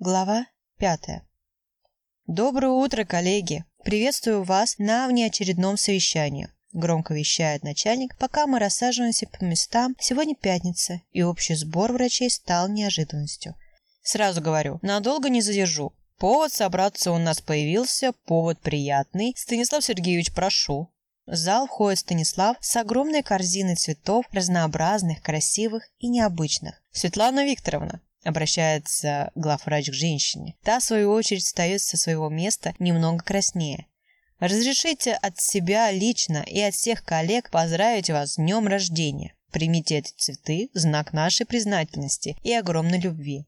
Глава пятая. Доброе утро, коллеги! Приветствую вас на внеочередном совещании. Громко вещает начальник, пока мы рассаживаемся по местам. Сегодня пятница, и общий сбор врачей стал неожиданностью. Сразу говорю, надолго не задержу. Повод собраться у нас появился, повод приятный. Станислав Сергеевич, прошу. В зал входит Станислав с огромной корзиной цветов, разнообразных, красивых и необычных. Светлана Викторовна, Обращается главврач к женщине. Та, в свою очередь, встает со своего места немного краснее. Разрешите от себя лично и от всех коллег поздравить вас с днем рождения. Примите эти цветы знак нашей признательности и огромной любви.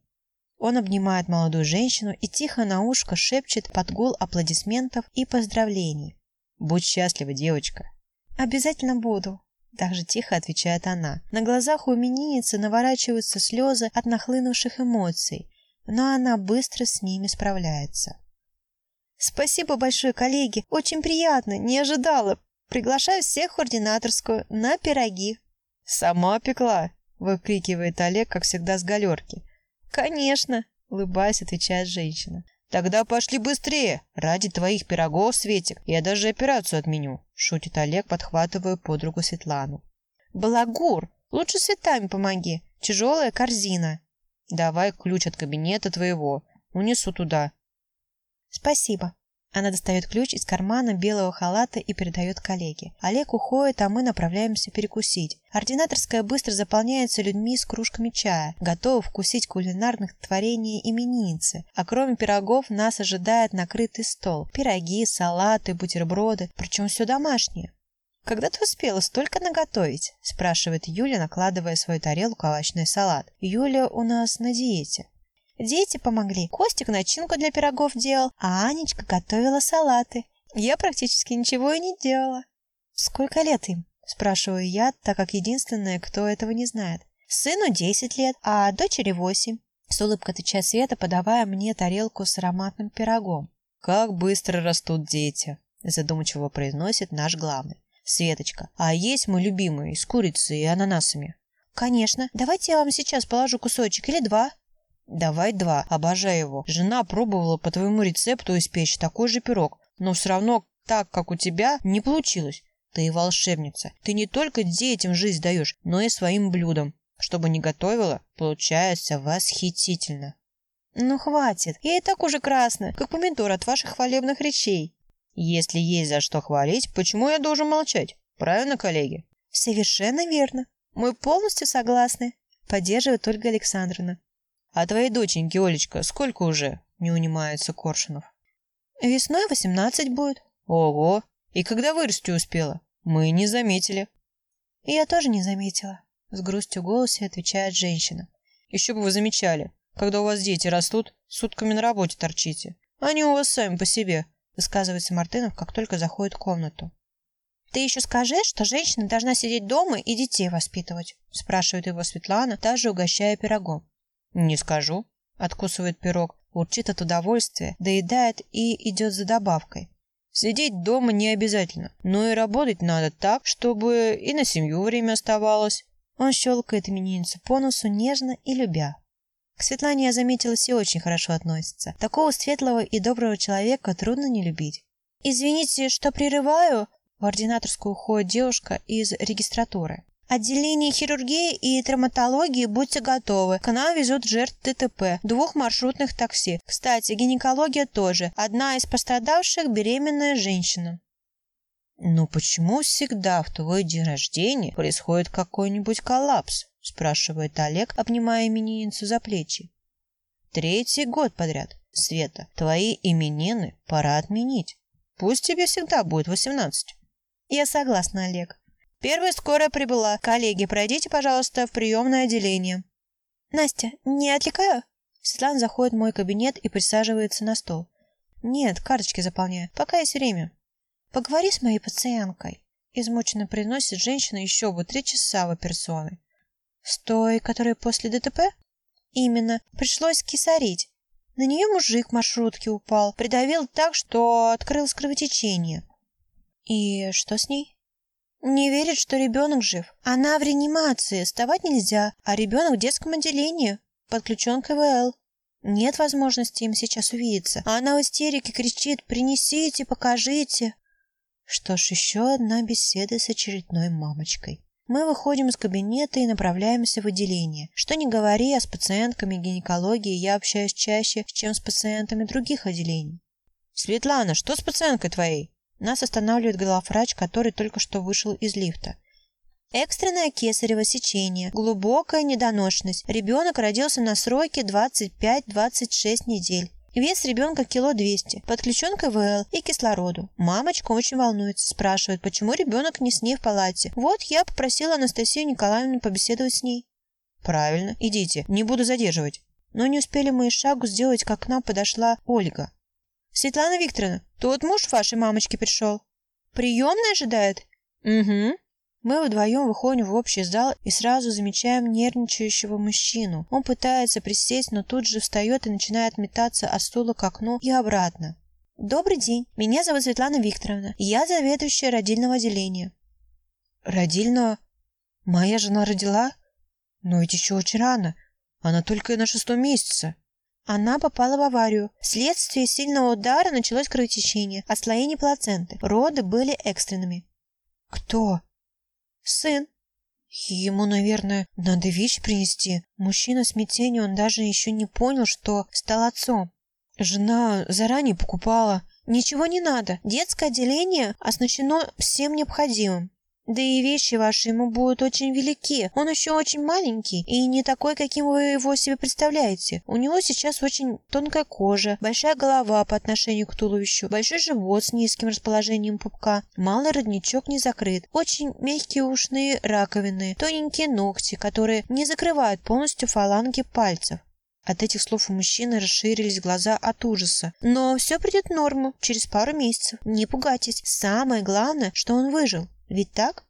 Он обнимает молодую женщину и тихо на ушко шепчет под гул аплодисментов и поздравлений. «Будь счастлива, девочка!» «Обязательно буду!» Также тихо отвечает она. На глазах у именинницы наворачиваются слезы от нахлынувших эмоций, но она быстро с ними справляется. «Спасибо большое, коллеги! Очень приятно! Не ожидала! Приглашаю всех в ординаторскую на пироги!» «Сама пекла!» — выкрикивает Олег, как всегда, с галерки. «Конечно!» — улыбаясь, отвечает женщина. «Тогда пошли быстрее! Ради твоих пирогов, Светик, я даже операцию отменю!» — шутит Олег, подхватывая подругу Светлану. «Балагур, лучше цветами помоги. Тяжелая корзина». «Давай ключ от кабинета твоего. Унесу туда». «Спасибо». Она достает ключ из кармана белого халата и передает коллеге. Олег уходит, а мы направляемся перекусить. Ординаторская быстро заполняется людьми с кружками чая, готовы вкусить кулинарных творений именинницы. А кроме пирогов нас ожидает накрытый стол. Пироги, салаты, бутерброды, причем все домашнее. «Когда ты успела столько наготовить?» – спрашивает Юля, накладывая в свою тарелку овощной салат. Юля у нас на диете. Дети помогли. Костик начинку для пирогов делал, а Анечка готовила салаты. Я практически ничего и не делала. Сколько лет им? Спрашиваю я, так как единственная, кто этого не знает. Сыну 10 лет, а дочери 8. С улыбкой отвечает Света, подавая мне тарелку с ароматным пирогом. «Как быстро растут дети!» задумчиво произносит наш главный. «Светочка, а есть мой любимый с курицей и ананасами?» «Конечно. Давайте я вам сейчас положу кусочек или два». Давай два, обожаю его. Жена пробовала по твоему рецепту испечь такой же пирог, но все равно так, как у тебя, не получилось. Ты волшебница. Ты не только детям жизнь даешь, но и своим блюдам. Чтобы не готовила, получается восхитительно. Ну хватит, я и так уже красная, как помидор от ваших хвалебных речей. Если есть за что хвалить, почему я должен молчать? Правильно, коллеги? Совершенно верно. Мы полностью согласны. Поддерживает Ольга Александровна. А твоей доченьке, Олечка, сколько уже? Не унимается Коршунов. Весной восемнадцать будет. Ого! И когда вырасти успела? Мы не заметили. Я тоже не заметила. С грустью в голосе отвечает женщина. Еще бы вы замечали. Когда у вас дети растут, сутками на работе торчите. Они у вас сами по себе, высказывается Мартынов, как только заходит в комнату. «Ты еще скажи, что женщина должна сидеть дома и детей воспитывать?» спрашивает его Светлана, даже угощая пирогом. «Не скажу», — откусывает пирог, урчит от удовольствия, доедает и идет за добавкой. Сидеть дома не обязательно, но и работать надо так, чтобы и на семью время оставалось. Он щелкает именинницу по носу нежно и любя. К Светлане я заметила, все очень хорошо относится. Такого светлого и доброго человека трудно не любить. «Извините, что прерываю», в ординаторскую уходит девушка из регистратуры. Отделение хирургии и травматологии будьте готовы. К нам везут жертв ДТП, двух маршрутных такси. Кстати, гинекология тоже. Одна из пострадавших – беременная женщина. «Но почему всегда в твой день рождения происходит какой-нибудь коллапс?» – спрашивает Олег, обнимая именинницу за плечи. «Третий год подряд. Света, твои именины пора отменить. Пусть тебе всегда будет восемнадцать». «Я согласна, Олег. Первая скорая прибыла. Коллеги, пройдите, пожалуйста, в приемное отделение. Настя, не отвлекаю? Светлана заходит в мой кабинет и присаживается на стол. Нет, карточки заполняю. Пока есть время. Поговори с моей пациенткой. Измученно приносит женщина еще бы три часа в операционной. С той, которая после ДТП? Именно. Пришлось кисарить. На нее мужик маршрутке упал, придавил так, что открылось кровотечение. И что с ней? Не верит, что ребенок жив. Она в реанимации, вставать нельзя, а ребенок в детском отделении, подключен к ИВЛ. Нет возможности им сейчас увидеться. Она в истерике кричит «Принесите, покажите!» Что ж, еще одна беседа с очередной мамочкой. Мы выходим из кабинета и направляемся в отделение. Что не говори, а с пациентками гинекологии я общаюсь чаще, чем с пациентами других отделений. «Светлана, что с пациенткой твоей?» Нас останавливает главврач, который только что вышел из лифта. Экстренное кесарево сечение, глубокая недоношенность. Ребенок родился на сроке 25-26 недель. Вес ребенка кило 200, подключен к ИВЛ и кислороду. Мамочка очень волнуется, спрашивает, почему ребенок не с ней в палате. Вот я попросила Анастасию Николаевну побеседовать с ней. Правильно, идите, не буду задерживать. Но не успели мы и шагу сделать, как к нам подошла Ольга. Светлана Викторовна, тут муж вашей мамочки пришел. Приемная ожидает? Угу. Мы вдвоем выходим в общий зал и сразу замечаем нервничающего мужчину. Он пытается присесть, но тут же встает и начинает метаться от стула к окну и обратно. «Добрый день. Меня зовут Светлана Викторовна. Я заведующая родильного отделения». «Родильного? Моя жена родила? Но ведь еще очень рано. Она только на шестом месяце». Она попала в аварию. Вследствие сильного удара началось кровотечение, отслоение плаценты. Роды были экстренными. «Кто?» Сын. Ему, наверное, надо вещи принести. Мужчина в смятении, он даже еще не понял, что стал отцом. Жена заранее покупала. Ничего не надо. Детское отделение оснащено всем необходимым. Да и вещи ваши ему будут очень велики. Он еще очень маленький и не такой, каким вы его себе представляете. У него сейчас очень тонкая кожа, большая голова по отношению к туловищу, большой живот с низким расположением пупка, малый родничок не закрыт, очень мягкие ушные раковины, тоненькие ногти, которые не закрывают полностью фаланги пальцев. От этих слов у мужчины расширились глаза от ужаса. Но все придет в норму через пару месяцев. Не пугайтесь. Самое главное, что он выжил. Ведь так?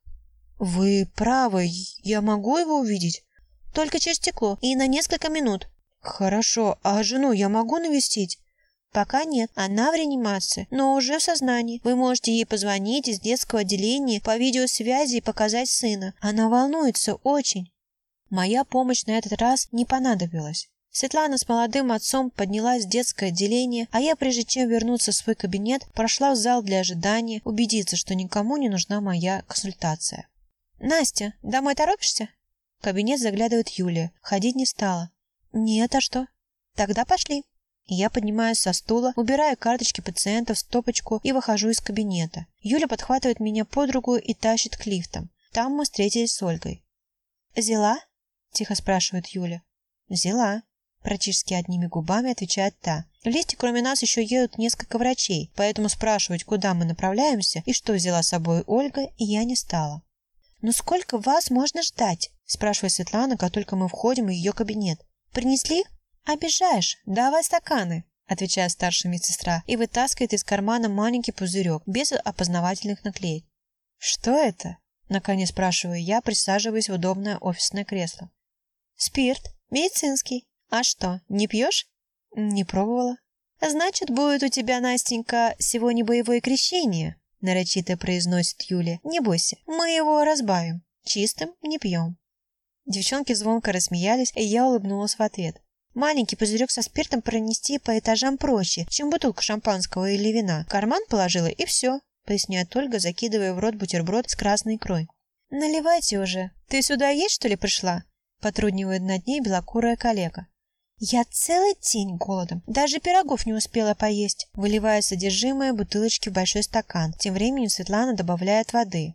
Вы правы, я могу его увидеть? Только через стекло и на несколько минут. Хорошо, а жену я могу навестить? Пока нет, она в реанимации, но уже в сознании. Вы можете ей позвонить из детского отделения по видеосвязи и показать сына. Она волнуется очень. Моя помощь на этот раз не понадобилась. Светлана с молодым отцом поднялась в детское отделение, а я, прежде чем вернуться в свой кабинет, прошла в зал для ожидания, убедиться, что никому не нужна моя консультация. «Настя, домой торопишься?» В кабинет заглядывает Юлия. Ходить не стала. «Нет, а что?» «Тогда пошли». Я поднимаюсь со стула, убираю карточки пациентов в стопочку и выхожу из кабинета. Юля подхватывает меня под руку и тащит к лифтам. Там мы встретились с Ольгой. «Взяла?» – тихо спрашивает Юля. «Взяла». Практически одними губами отвечает та. В листе кроме нас еще едут несколько врачей, поэтому спрашивать, куда мы направляемся и что взяла с собой Ольга, я не стала. «Ну сколько вас можно ждать?» спрашивает Светлана, как только мы входим в ее кабинет. «Принесли?» «Обижаешь. Давай стаканы», отвечает старшая медсестра и вытаскивает из кармана маленький пузырек без опознавательных наклеек. «Что это?» наконец спрашиваю я, присаживаясь в удобное офисное кресло. «Спирт. Медицинский. А что, не пьешь? Не пробовала. Значит, будет у тебя, Настенька, сегодня боевое крещение, нарочито произносит Юля. Не бойся, мы его разбавим. Чистым не пьем. Девчонки звонко рассмеялись, и я улыбнулась в ответ. Маленький пузырек со спиртом пронести по этажам проще, чем бутылку шампанского или вина. карман положила и все, поясняет Ольга, закидывая в рот бутерброд с красной икрой. «Наливайте уже. Ты сюда есть, что ли, пришла?» Потруднивает над ней белокурая коллега. Я целый день голодом, даже пирогов не успела поесть, выливая содержимое бутылочки в большой стакан. Тем временем Светлана добавляет воды.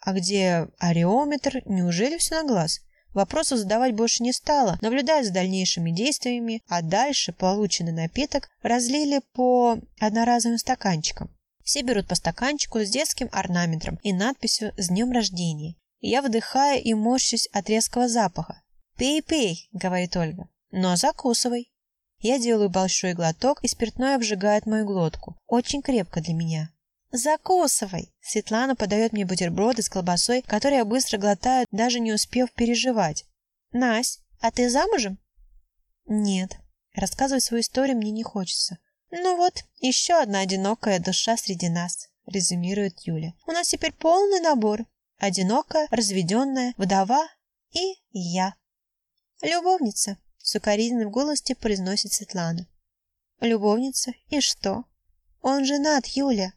А где ареометр? Неужели все на глаз? Вопросов задавать больше не стала, наблюдая за дальнейшими действиями, а дальше полученный напиток разлили по одноразовым стаканчикам. Все берут по стаканчику с детским орнаментом и надписью «С днем рождения». Я вдыхаю и морщусь от резкого запаха. «Пей, пей», — говорит Ольга. Но закусывай. Я делаю большой глоток, и спиртное обжигает мою глотку. Очень крепко для меня. «Закусывай!» Светлана подает мне бутерброды с колбасой, которые я быстро глотаю, даже не успев переживать. «Насть, а ты замужем?» «Нет. Рассказывать свою историю мне не хочется». «Ну вот, еще одна одинокая душа среди нас», — резюмирует Юля. «У нас теперь полный набор. Одинокая, разведенная, вдова и я. Любовница». Сукоризной в голосе произносит Светлана. Любовница? И что? Он женат, Юля.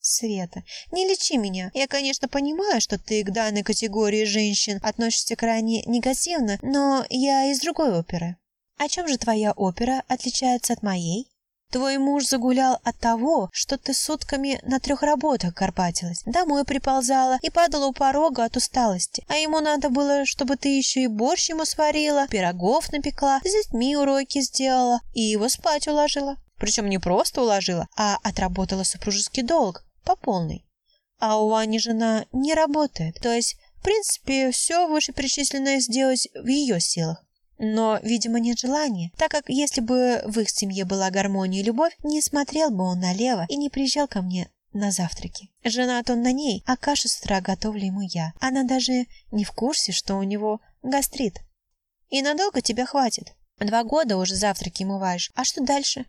Света, не лечи меня. Я, конечно, понимаю, что ты к данной категории женщин относишься крайне негативно, но я из другой оперы. О чем же твоя опера отличается от моей? Твой муж загулял от того, что ты сутками на трех работах горбатилась. Домой приползала и падала у порога от усталости. А ему надо было, чтобы ты еще и борщ ему сварила, пирогов напекла, с детьми уроки сделала и его спать уложила. Причем не просто уложила, а отработала супружеский долг по полной. А у Ани жена не работает. То есть, в принципе, все вышеперечисленное сделать в ее силах. Но, видимо, нет желания, так как если бы в их семье была гармония и любовь, не смотрел бы он налево и не приезжал ко мне на завтраки. Женат он на ней, а кашу с утра готовлю ему я. Она даже не в курсе, что у него гастрит. И надолго тебя хватит. Два года уже завтраки умываешь. А что дальше?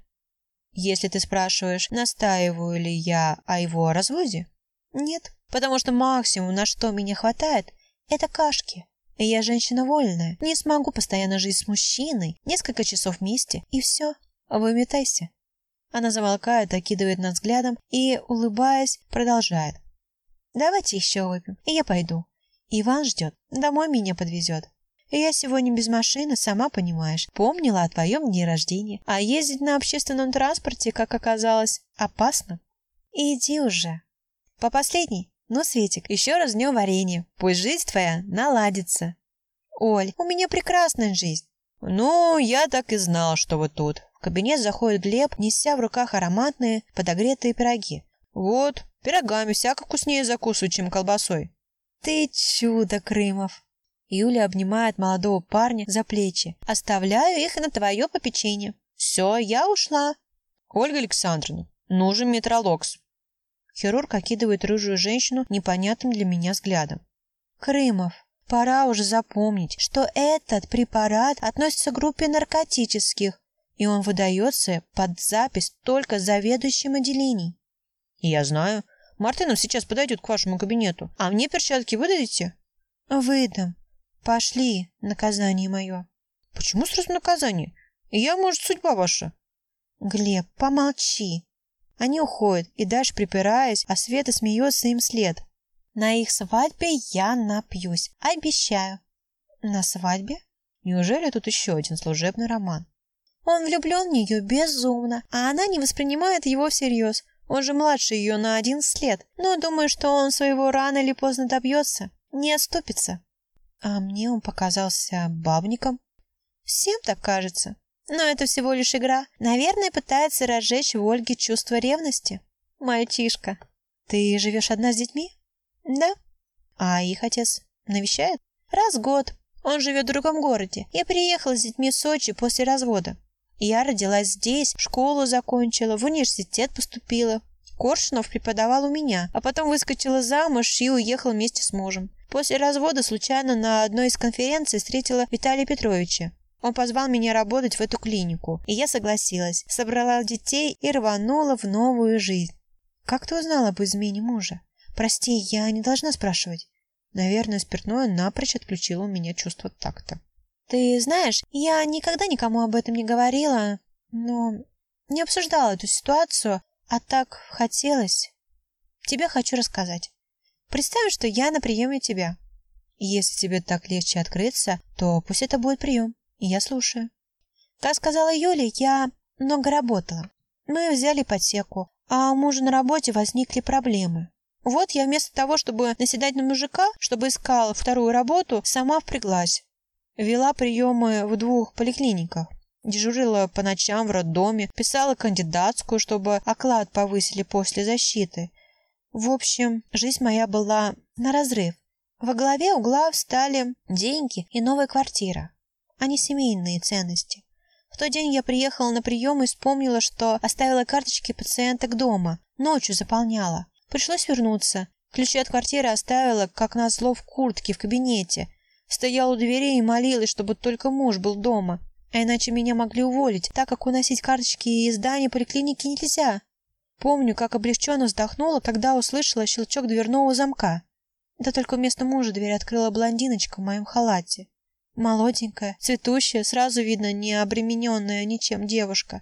Если ты спрашиваешь, настаиваю ли я о его разводе? Нет, потому что максимум, на что меня хватает, это кашки. Я женщина вольная, не смогу постоянно жить с мужчиной, несколько часов вместе, и все, выметайся. Она замолкает, окидывает нас взглядом и, улыбаясь, продолжает. Давайте еще выпьем, и я пойду. Иван ждет, домой меня подвезет. Я сегодня без машины, сама понимаешь. Помнила о твоем дне рождения. А ездить на общественном транспорте, как оказалось, опасно. Иди уже. По последней, ну, Светик, еще раз днем варенье. Пусть жизнь твоя наладится. Оль, у меня прекрасная жизнь. Ну, я так и знал, что вы тут. В кабинет заходит Глеб, неся в руках ароматные, подогретые пироги. Вот, пирогами всяко вкуснее закусывать, чем колбасой. Ты чудо, Крымов. Юля обнимает молодого парня за плечи. Оставляю их на твое попечение. Все, я ушла. Ольга Александровна, нужен метролокс. Хирург окидывает рыжую женщину непонятным для меня взглядом. «Крымов, пора уже запомнить, что этот препарат относится к группе наркотических, и он выдается под запись только заведующим отделений». «Я знаю. Мартынов сейчас подойдет к вашему кабинету. А мне перчатки выдадите?» «Выдам. Пошли, наказание мое». «Почему сразу наказание? Я, может, судьба ваша?» «Глеб, помолчи. Они уходят, и Даш, припираясь, а Света смеется им след. На их свадьбе я напьюсь, обещаю. На свадьбе? Неужели тут еще один служебный роман? Он влюблен в нее безумно, а она не воспринимает его всерьез. Он же младше ее на одиннадцать лет, но думаю, что он своего рано или поздно добьется, не отступится. А мне он показался бабником. Всем так кажется. Но это всего лишь игра. Наверное, пытается разжечь в Ольге чувство ревности. Мальчишка. Ты живешь одна с детьми? Да. А их отец навещает? Раз в год. Он живет в другом городе. Я приехала с детьми в Сочи после развода. Я родилась здесь, школу закончила, в университет поступила. Коршунов преподавал у меня, а потом выскочила замуж и уехала вместе с мужем. После развода случайно на одной из конференций встретила Виталия Петровича. Он позвал меня работать в эту клинику, и я согласилась, собрала детей и рванула в новую жизнь. Как ты узнала об измене мужа? Прости, я не должна спрашивать. Наверное, спиртное напрочь отключило у меня чувство такта. Ты знаешь, я никогда никому об этом не говорила, но не обсуждала эту ситуацию, а так хотелось. Тебе хочу рассказать. Представь, что я на приеме тебя. Если тебе так легче открыться, то пусть это будет прием. Я слушаю. Как сказала Юля, я много работала. Мы взяли ипотеку, а у мужа на работе возникли проблемы. Вот я вместо того, чтобы наседать на мужика, чтобы искала вторую работу, сама впряглась. Вела приемы в двух поликлиниках. Дежурила по ночам в роддоме, писала кандидатскую, чтобы оклад повысили после защиты. В общем, жизнь моя была на разрыв. Во главе угла встали деньги и новая квартира а не семейные ценности. В тот день я приехала на прием и вспомнила, что оставила карточки пациенток дома. Ночью заполняла. Пришлось вернуться. Ключи от квартиры оставила, как назло, в куртке в кабинете. Стояла у двери и молилась, чтобы только муж был дома. А иначе меня могли уволить, так как уносить карточки из здания поликлиники нельзя. Помню, как облегченно вздохнула, когда услышала щелчок дверного замка. Да только вместо мужа дверь открыла блондиночка в моем халате. Молоденькая, цветущая, сразу видно, не обремененная ничем девушка.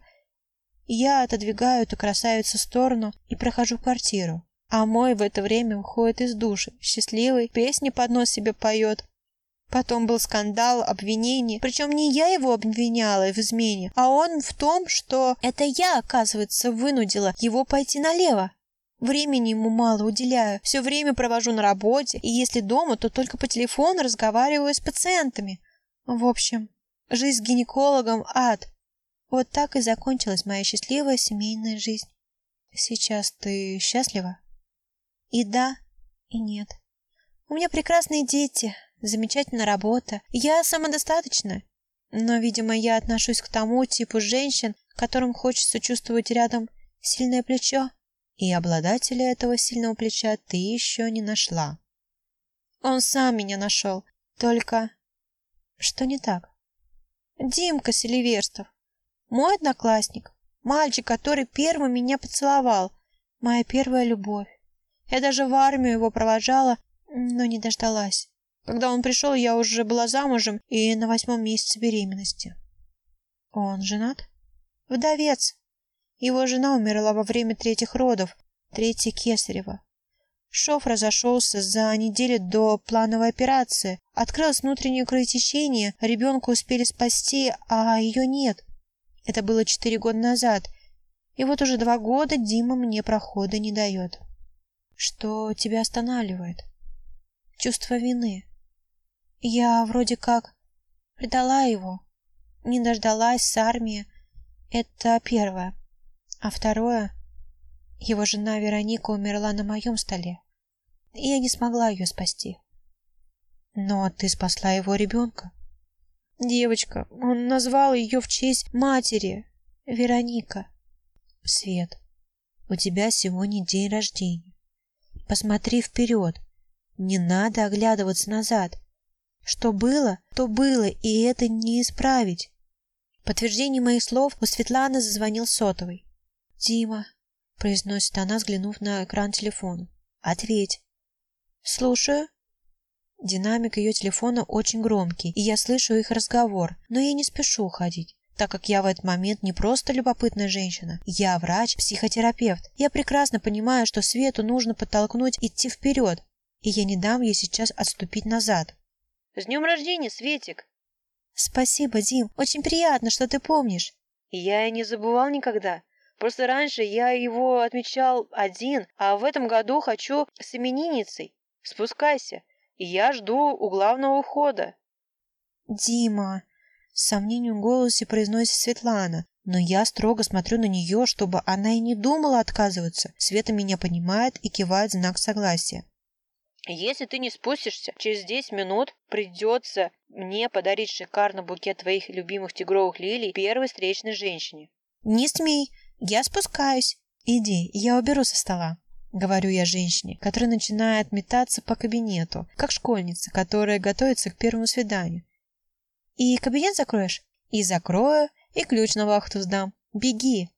Я отодвигаю эту красавицу в сторону и прохожу квартиру. А мой в это время уходит из души, счастливый, песни под нос себе поет. Потом был скандал, обвинение. Причем не я его обвиняла в измене, а он в том, что это я, оказывается, вынудила его пойти налево. Времени ему мало уделяю, все время провожу на работе, и если дома, то только по телефону разговариваю с пациентами. В общем, жизнь с гинекологом – ад. Вот так и закончилась моя счастливая семейная жизнь. Сейчас ты счастлива? И да, и нет. У меня прекрасные дети, замечательная работа. Я самодостаточна. Но, видимо, я отношусь к тому типу женщин, которым хочется чувствовать рядом сильное плечо. И обладателя этого сильного плеча ты еще не нашла. Он сам меня нашел. Только что не так? Димка Селиверстов. Мой одноклассник. Мальчик, который первым меня поцеловал. Моя первая любовь. Я даже в армию его провожала, но не дождалась. Когда он пришел, я уже была замужем и на восьмом месяце беременности. Он женат? Вдовец. Его жена умерла во время третьих родов, третьей кесарева. Шов разошелся за неделю до плановой операции. Открылось внутреннее кровотечение, ребенка успели спасти, а ее нет. Это было четыре года назад. И вот уже два года Дима мне прохода не дает. Что тебя останавливает? Чувство вины. Я вроде как предала его. Не дождалась с армии. Это первое. А второе... Его жена Вероника умерла на моем столе. И я не смогла ее спасти. Но ты спасла его ребенка. Девочка, он назвал ее в честь матери. Вероника. Свет, у тебя сегодня день рождения. Посмотри вперед. Не надо оглядываться назад. Что было, то было, и это не исправить. Подтверждение моих слов у Светланы зазвонил сотовый. «Дима», — произносит она, взглянув на экран телефона. «Ответь». «Слушаю». Динамик ее телефона очень громкий, и я слышу их разговор, но я не спешу уходить так как я в этот момент не просто любопытная женщина. Я врач-психотерапевт. Я прекрасно понимаю, что Свету нужно подтолкнуть идти вперед, и я не дам ей сейчас отступить назад. «С днем рождения, Светик!» «Спасибо, Дим. Очень приятно, что ты помнишь». «Я и не забывал никогда. Просто раньше я его отмечал один, а в этом году хочу с именинницей. Спускайся, я жду у главного входа. «Дима!» — с сомнением в голосе произносит Светлана, но я строго смотрю на нее, чтобы она и не думала отказываться. Света меня понимает и кивает знак согласия. Если ты не спустишься, через 10 минут придется мне подарить шикарный букет твоих любимых тигровых лилий первой встречной женщине. Не смей, я спускаюсь. Иди, я уберу со стола. Говорю я женщине, которая начинает метаться по кабинету, как школьница, которая готовится к первому свиданию. И кабинет закроешь? И закрою, и ключ на вахту сдам. Беги.